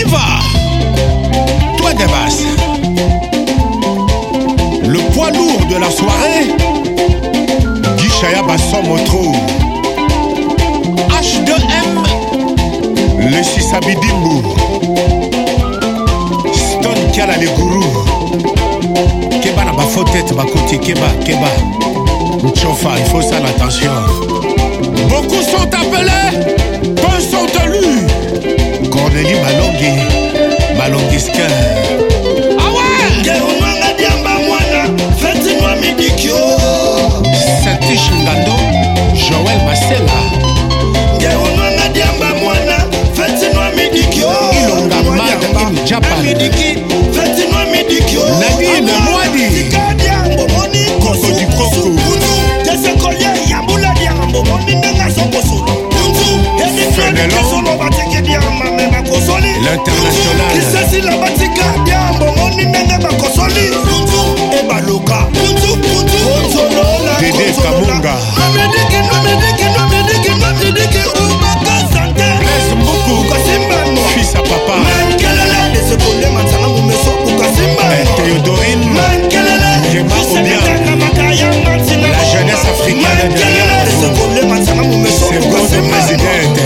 Iva, toi Debass, le poids lourd de la soirée, Guichaya Basson H2M, le Sisabidimbo, Stone Kala les gourous, Keba n'a pas tête, ma côté Keba, Keba, Mchofa, il faut ça l'attention. Beaucoup sont appelés, peu sont lui. corneli balongi balongiska awageumanga ah diamba mwana fetinwa midikio satish ngando joel masela geumanga diamba mwana fetinwa midikio ilonga mark in japan midiki fetinwa midikio nadine mwadi tikadiangomoni kosodikoko tesekolie yambula diangambomoni ndenga zokosolo kunzu edekeso l'international lisasi na batika bia mbongoni ndenge bakosoli ebaloka dede kabunga fils à papa théodorine jema obia la jeunesse africaine derrière vous c'est votre présidente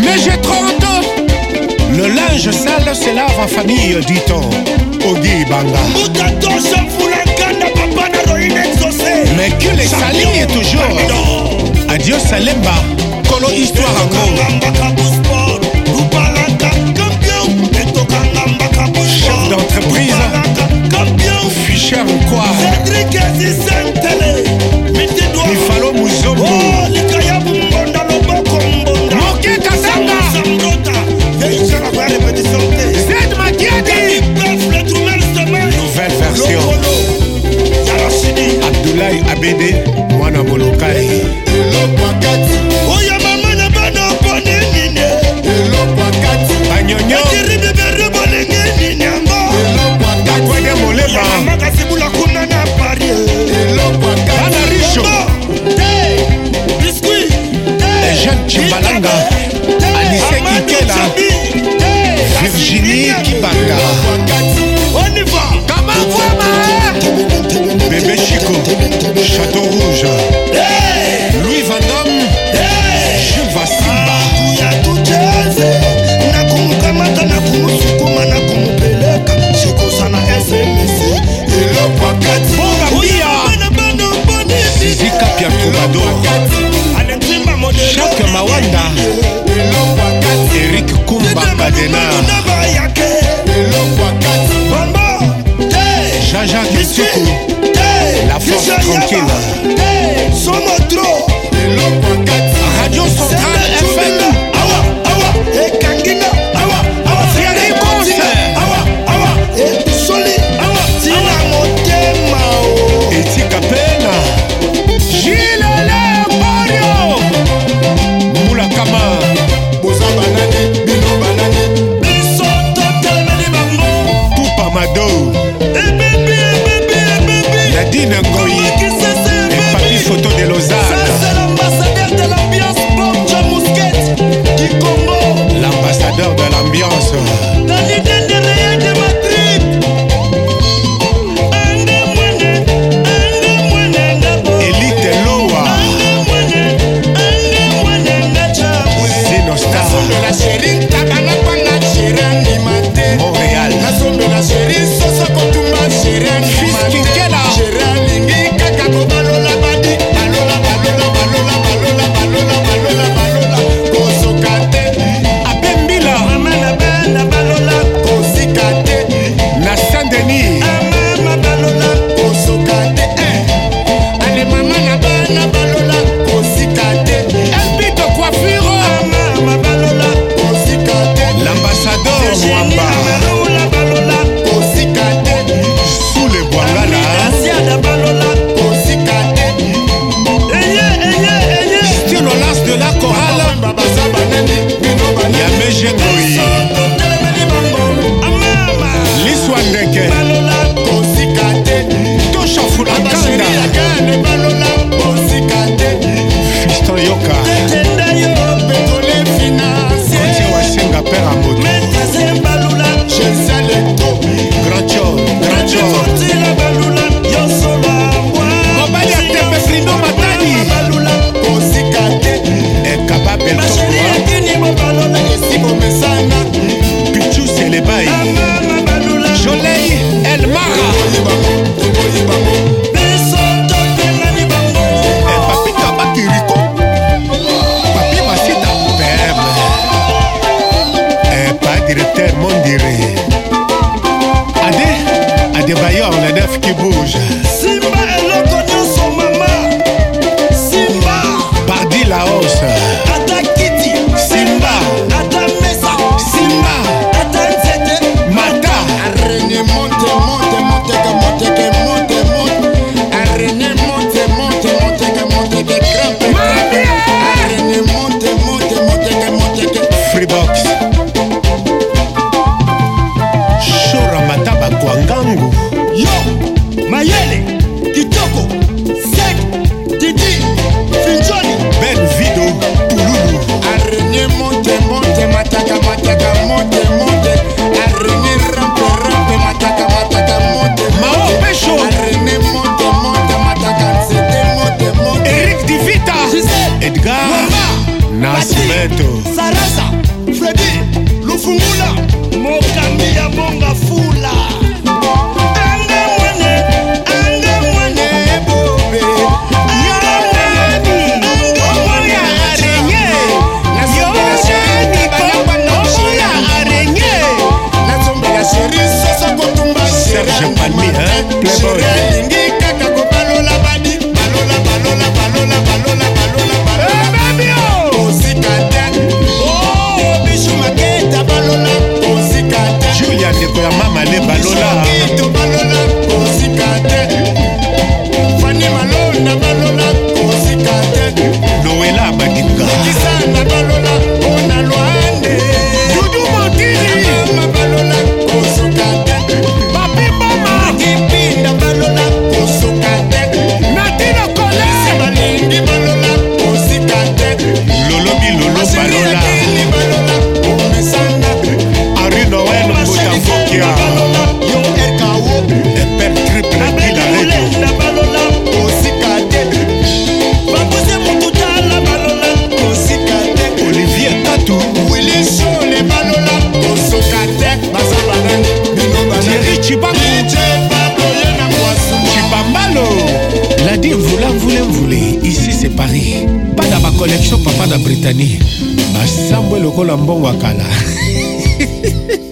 Mais j'ai 30 ans. Le linge sale se lave en famille, dit-on. Ogi Banga. Mais que les salis est toujours. Adieu Salemba. Colo Latina. respeto. collection papa na britannie basambo lokola mbongo ya kala